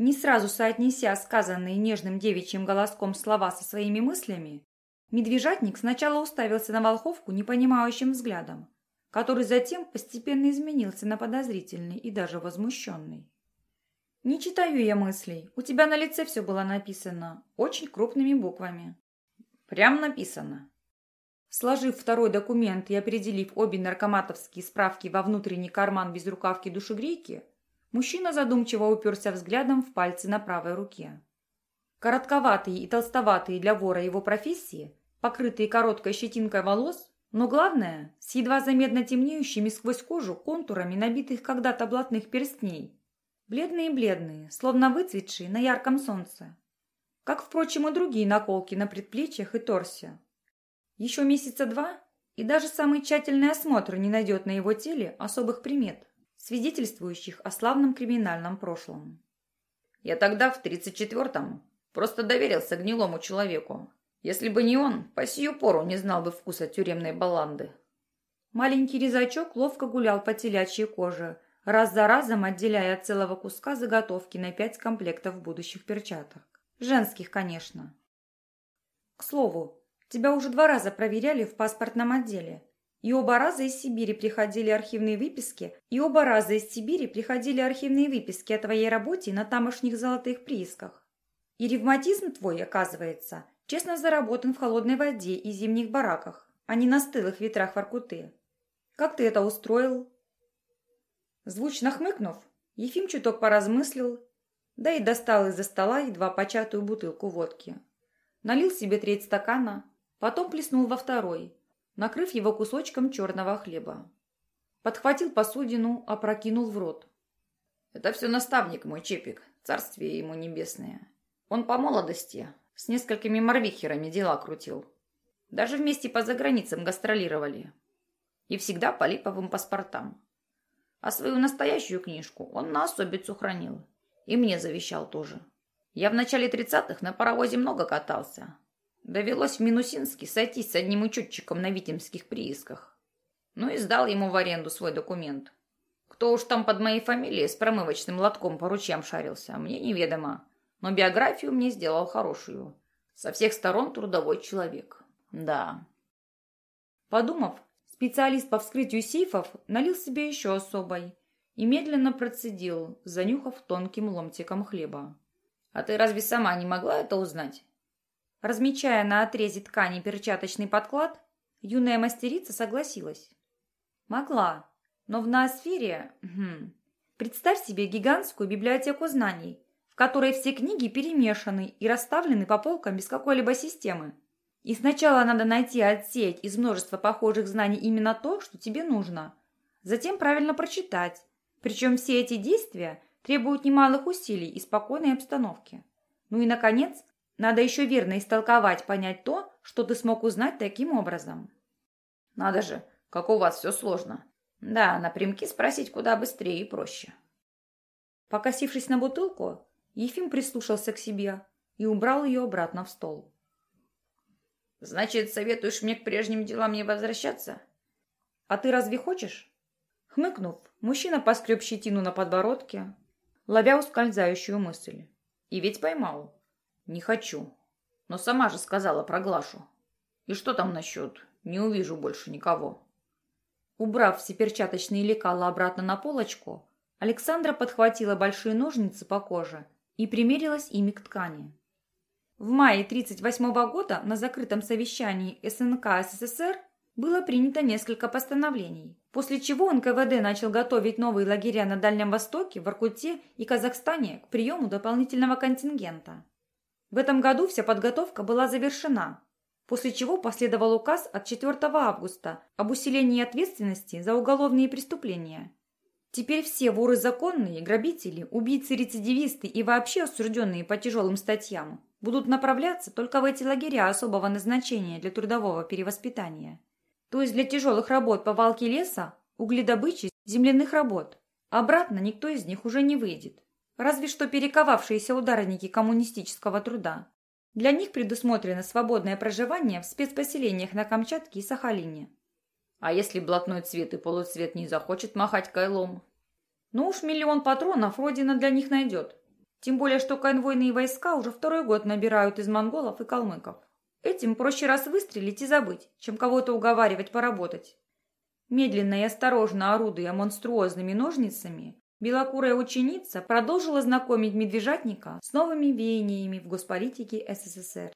Не сразу соотнеся сказанные нежным девичьим голоском слова со своими мыслями, медвежатник сначала уставился на волховку непонимающим взглядом, который затем постепенно изменился на подозрительный и даже возмущенный. «Не читаю я мыслей. У тебя на лице все было написано. Очень крупными буквами». «Прям написано». Сложив второй документ и определив обе наркоматовские справки во внутренний карман без рукавки душегрейки, мужчина задумчиво уперся взглядом в пальцы на правой руке. Коротковатые и толстоватые для вора его профессии, покрытые короткой щетинкой волос, но главное, с едва заметно темнеющими сквозь кожу контурами набитых когда-то блатных перстней. Бледные-бледные, словно выцветшие на ярком солнце. Как, впрочем, и другие наколки на предплечьях и торсе. Еще месяца два, и даже самый тщательный осмотр не найдет на его теле особых примет, свидетельствующих о славном криминальном прошлом. Я тогда, в тридцать четвертом, просто доверился гнилому человеку, если бы не он, по сию пору не знал бы вкуса тюремной баланды. Маленький резачок ловко гулял по телячьей коже, раз за разом отделяя от целого куска заготовки на пять комплектов будущих перчаток. Женских, конечно. К слову, тебя уже два раза проверяли в паспортном отделе. И оба раза из Сибири приходили архивные выписки, и оба раза из Сибири приходили архивные выписки о твоей работе на тамошних золотых приисках. И ревматизм твой, оказывается, честно заработан в холодной воде и зимних бараках, а не на стылых ветрах Воркуты. Как ты это устроил?» Звучно хмыкнув, Ефим чуток поразмыслил, да и достал из-за стола едва початую бутылку водки. Налил себе треть стакана, потом плеснул во второй, накрыв его кусочком черного хлеба. Подхватил посудину, опрокинул в рот. «Это все наставник мой, Чепик, царствие ему небесное. Он по молодости с несколькими морвихерами дела крутил. Даже вместе по заграницам гастролировали. И всегда по липовым паспортам. А свою настоящую книжку он на особицу хранил. И мне завещал тоже. Я в начале тридцатых на паровозе много катался. Довелось в Минусинске сойтись с одним учетчиком на витимских приисках. Ну и сдал ему в аренду свой документ. Кто уж там под моей фамилией с промывочным лотком по ручьям шарился, мне неведомо но биографию мне сделал хорошую. Со всех сторон трудовой человек. Да. Подумав, специалист по вскрытию сейфов налил себе еще особой и медленно процедил, занюхав тонким ломтиком хлеба. «А ты разве сама не могла это узнать?» Размечая на отрезе ткани перчаточный подклад, юная мастерица согласилась. «Могла, но в ноосфере... Хм, представь себе гигантскую библиотеку знаний, которой все книги перемешаны и расставлены по полкам без какой-либо системы. И сначала надо найти и отсеять из множества похожих знаний именно то, что тебе нужно. Затем правильно прочитать. Причем все эти действия требуют немалых усилий и спокойной обстановки. Ну и, наконец, надо еще верно истолковать, понять то, что ты смог узнать таким образом. Надо же, как у вас все сложно. Да, напрямки спросить куда быстрее и проще. Покосившись на бутылку, Ефим прислушался к себе и убрал ее обратно в стол. «Значит, советуешь мне к прежним делам не возвращаться?» «А ты разве хочешь?» Хмыкнув, мужчина поскреб щетину на подбородке, ловя ускользающую мысль. И ведь поймал. «Не хочу. Но сама же сказала про Глашу. И что там насчет? Не увижу больше никого». Убрав все перчаточные лекала обратно на полочку, Александра подхватила большие ножницы по коже и примерилась ими к ткани. В мае 1938 года на закрытом совещании СНК СССР было принято несколько постановлений, после чего НКВД начал готовить новые лагеря на Дальнем Востоке, в Иркуте и Казахстане к приему дополнительного контингента. В этом году вся подготовка была завершена, после чего последовал указ от 4 августа об усилении ответственности за уголовные преступления – Теперь все воры законные, грабители, убийцы-рецидивисты и вообще осужденные по тяжелым статьям будут направляться только в эти лагеря особого назначения для трудового перевоспитания. То есть для тяжелых работ по валке леса, угледобычи, земляных работ. Обратно никто из них уже не выйдет. Разве что перековавшиеся ударники коммунистического труда. Для них предусмотрено свободное проживание в спецпоселениях на Камчатке и Сахалине. А если блатной цвет и полуцвет не захочет махать кайлом? Ну уж миллион патронов Родина для них найдет. Тем более, что конвойные войска уже второй год набирают из монголов и калмыков. Этим проще раз выстрелить и забыть, чем кого-то уговаривать поработать. Медленно и осторожно орудуя монструозными ножницами, белокурая ученица продолжила знакомить медвежатника с новыми веяниями в госполитике СССР.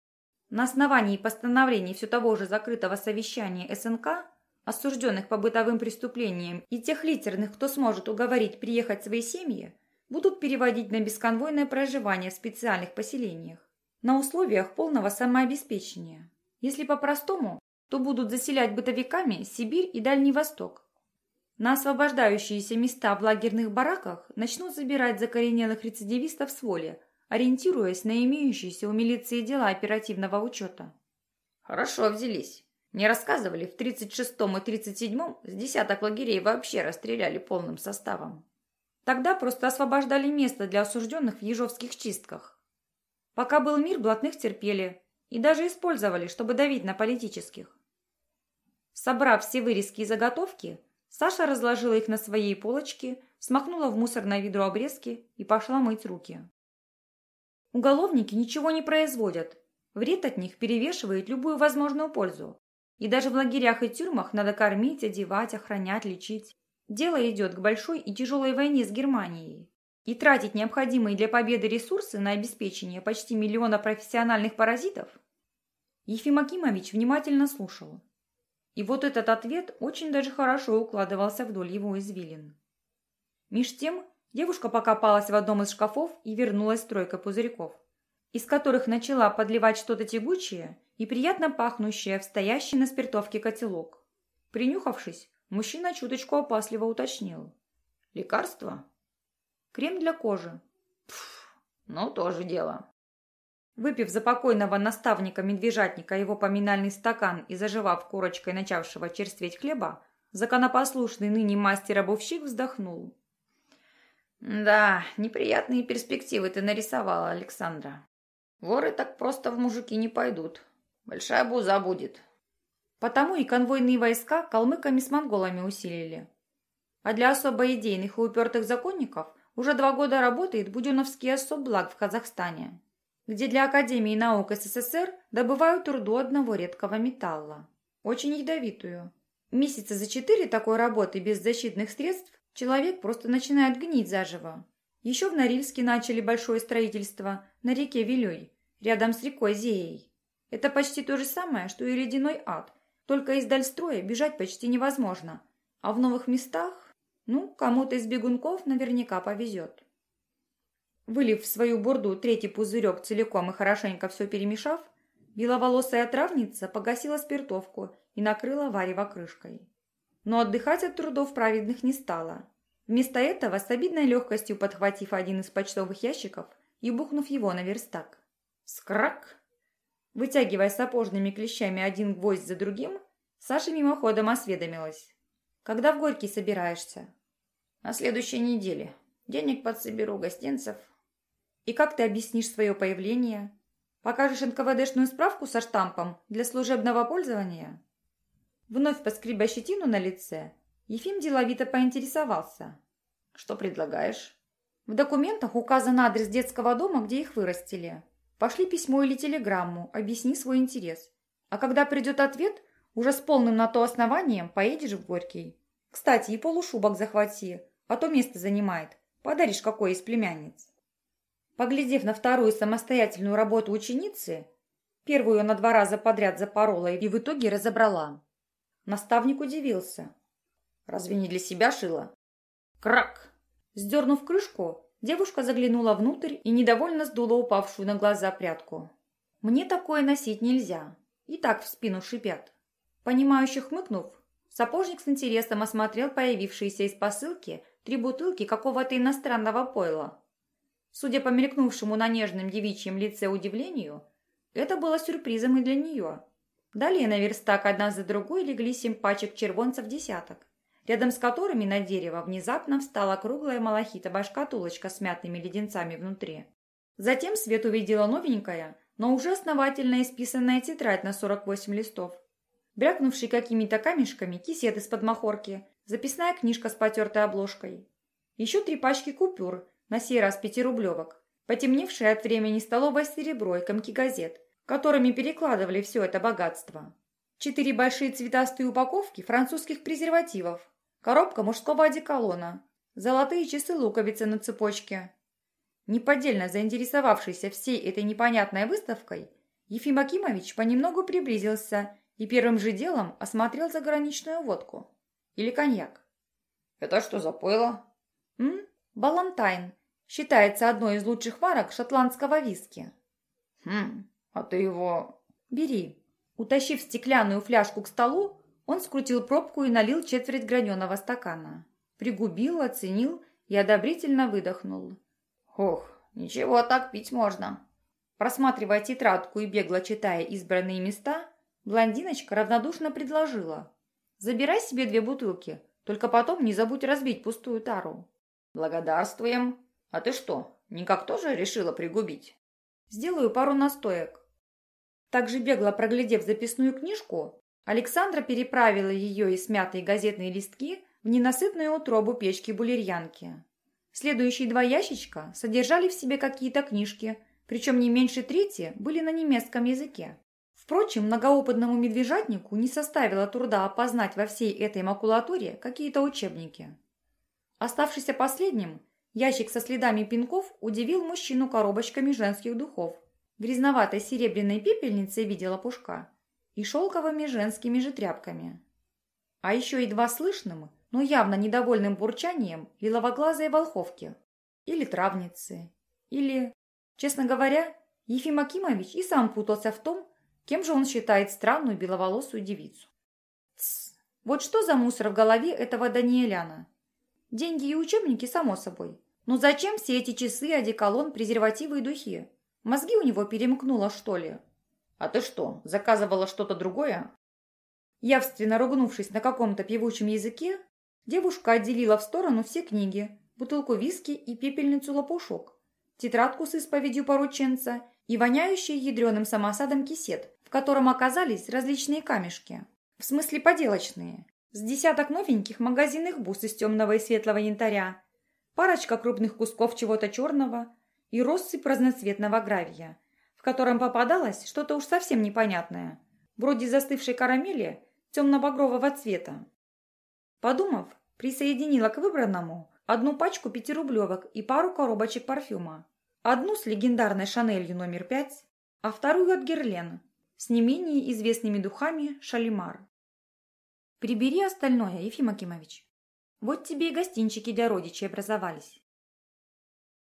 На основании постановлений все того же закрытого совещания СНК, осужденных по бытовым преступлениям и тех литерных, кто сможет уговорить приехать свои семьи, будут переводить на бесконвойное проживание в специальных поселениях на условиях полного самообеспечения. Если по-простому, то будут заселять бытовиками Сибирь и Дальний Восток. На освобождающиеся места в лагерных бараках начнут забирать закоренелых рецидивистов с воли, ориентируясь на имеющиеся у милиции дела оперативного учета. Хорошо взялись. Мне рассказывали, в 36-м и 37-м с десяток лагерей вообще расстреляли полным составом. Тогда просто освобождали место для осужденных в ежовских чистках. Пока был мир, блатных терпели и даже использовали, чтобы давить на политических. Собрав все вырезки и заготовки, Саша разложила их на своей полочке, смахнула в мусор на виду обрезки и пошла мыть руки. Уголовники ничего не производят. Вред от них перевешивает любую возможную пользу. И даже в лагерях и тюрьмах надо кормить, одевать, охранять, лечить. Дело идет к большой и тяжелой войне с Германией. И тратить необходимые для победы ресурсы на обеспечение почти миллиона профессиональных паразитов? Ефим Акимович внимательно слушал. И вот этот ответ очень даже хорошо укладывался вдоль его извилин. Меж тем девушка покопалась в одном из шкафов и вернулась с тройкой пузырьков, из которых начала подливать что-то тягучее и приятно пахнущее в стоящий на спиртовке котелок. Принюхавшись, Мужчина чуточку опасливо уточнил. «Лекарство?» «Крем для кожи». Пф, ну, тоже дело. Выпив за покойного наставника-медвежатника его поминальный стакан и заживав корочкой начавшего черстветь хлеба, законопослушный ныне мастер-обувщик вздохнул. «Да, неприятные перспективы ты нарисовала, Александра. Воры так просто в мужики не пойдут. Большая буза будет. Потому и конвойные войска калмыками с монголами усилили. А для особо идейных и упертых законников уже два года работает Буденовский особблаг в Казахстане, где для Академии наук СССР добывают руду одного редкого металла, очень ядовитую. Месяца за четыре такой работы без защитных средств человек просто начинает гнить заживо. Еще в Норильске начали большое строительство на реке Вилюй, рядом с рекой Зеей. Это почти то же самое, что и ледяной ад – только из Дальстроя бежать почти невозможно. А в новых местах, ну, кому-то из бегунков наверняка повезет. Вылив в свою бурду третий пузырек целиком и хорошенько все перемешав, беловолосая травница погасила спиртовку и накрыла варево крышкой. Но отдыхать от трудов праведных не стала. Вместо этого с обидной легкостью подхватив один из почтовых ящиков и бухнув его на верстак. Скрак! Вытягивая сапожными клещами один гвоздь за другим, Саша мимоходом осведомилась. «Когда в Горький собираешься?» «На следующей неделе. Денег подсоберу, гостинцев». «И как ты объяснишь свое появление? Покажешь НКВДшную справку со штампом для служебного пользования?» Вновь поскребя щетину на лице, Ефим деловито поинтересовался. «Что предлагаешь?» «В документах указан адрес детского дома, где их вырастили. Пошли письмо или телеграмму, объясни свой интерес. А когда придет ответ, уже с полным на то основанием поедешь в Горький. Кстати, и полушубок захвати, а то место занимает. Подаришь какой из племянниц. Поглядев на вторую самостоятельную работу ученицы, первую она два раза подряд запорола и в итоге разобрала. Наставник удивился. «Разве не для себя шила?» «Крак!» Сдернув крышку, Девушка заглянула внутрь и недовольно сдула упавшую на глаза прядку. «Мне такое носить нельзя. И так в спину шипят». Понимающе хмыкнув, сапожник с интересом осмотрел появившиеся из посылки три бутылки какого-то иностранного пойла. Судя по мелькнувшему на нежном девичьем лице удивлению, это было сюрпризом и для нее. Далее на верстак одна за другой легли семь пачек червонцев десяток рядом с которыми на дерево внезапно встала круглая малахитовая шкатулочка с мятными леденцами внутри. Затем Свет увидела новенькая, но уже основательно исписанная тетрадь на 48 листов. Брякнувший какими-то камешками кисет из-под махорки, записная книжка с потертой обложкой. Еще три пачки купюр, на сей раз пятирублевок, потемневшее от времени столовое серебро и комки газет, которыми перекладывали все это богатство. Четыре большие цветастые упаковки французских презервативов, коробка мужского одеколона, золотые часы-луковицы на цепочке. Неподдельно заинтересовавшийся всей этой непонятной выставкой, Ефим Акимович понемногу приблизился и первым же делом осмотрел заграничную водку. Или коньяк. «Это что за пойло?» «М? Балантайн. Считается одной из лучших марок шотландского виски». «Хм, а ты его...» «Бери». Утащив стеклянную фляжку к столу, он скрутил пробку и налил четверть граненого стакана. Пригубил, оценил и одобрительно выдохнул. «Ох, ничего, так пить можно». Просматривая тетрадку и бегло читая избранные места, блондиночка равнодушно предложила. «Забирай себе две бутылки, только потом не забудь разбить пустую тару». «Благодарствуем. А ты что, никак тоже решила пригубить?» «Сделаю пару настоек». Также бегло проглядев записную книжку, Александра переправила ее и смятые газетные листки в ненасытную утробу печки-булерьянки. Следующие два ящичка содержали в себе какие-то книжки, причем не меньше трети были на немецком языке. Впрочем, многоопытному медвежатнику не составило труда опознать во всей этой макулатуре какие-то учебники. Оставшийся последним, ящик со следами пинков удивил мужчину коробочками женских духов, грязноватой серебряной пепельницей в виде лопушка и шелковыми женскими же тряпками. А еще едва слышным, но явно недовольным бурчанием лиловоглазой волховки или травницы, или, честно говоря, Ефим Акимович и сам путался в том, кем же он считает странную беловолосую девицу. Тсс, вот что за мусор в голове этого Даниэляна? Деньги и учебники, само собой. Но зачем все эти часы, одеколон, презервативы и духи? Мозги у него перемкнуло, что ли? А ты что, заказывала что-то другое? Явственно ругнувшись на каком-то певучем языке, девушка отделила в сторону все книги, бутылку виски и пепельницу лопушок, тетрадку с исповедью порученца и воняющий ядреным самосадом кисет, в котором оказались различные камешки. В смысле поделочные. С десяток новеньких магазинных бус из темного и светлого янтаря, парочка крупных кусков чего-то черного, и россыпь разноцветного гравия, в котором попадалось что-то уж совсем непонятное, вроде застывшей карамели темно-багрового цвета. Подумав, присоединила к выбранному одну пачку пятирублевок и пару коробочек парфюма. Одну с легендарной Шанелью номер пять, а вторую от Герлен с не менее известными духами Шалимар. Прибери остальное, Ефим Акимович. Вот тебе и гостинчики для родичей образовались.